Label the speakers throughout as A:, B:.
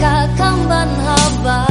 A: kakang ban haba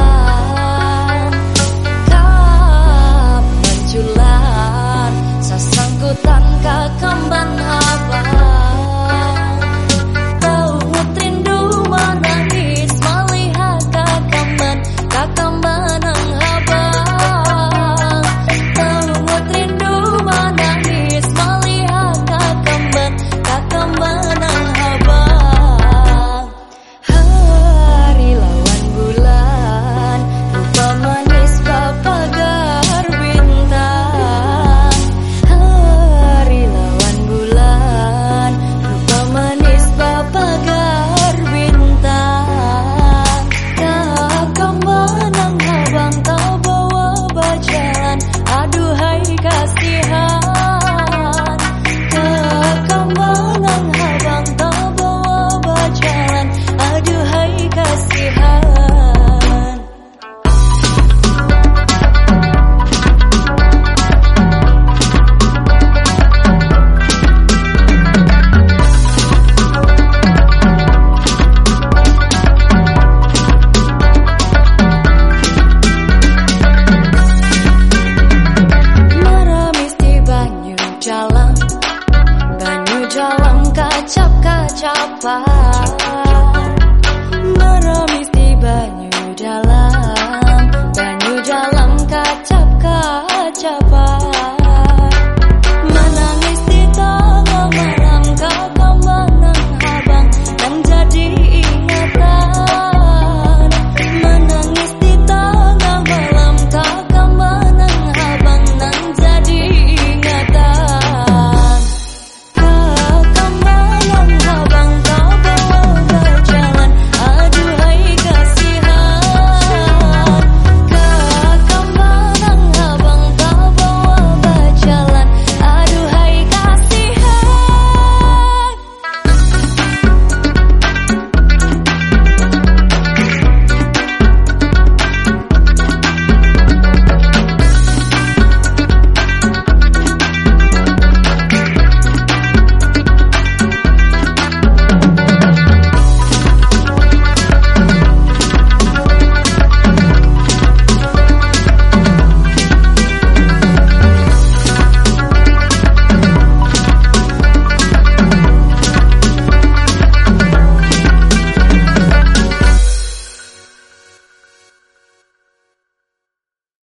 A: dalam kaca-kaca pak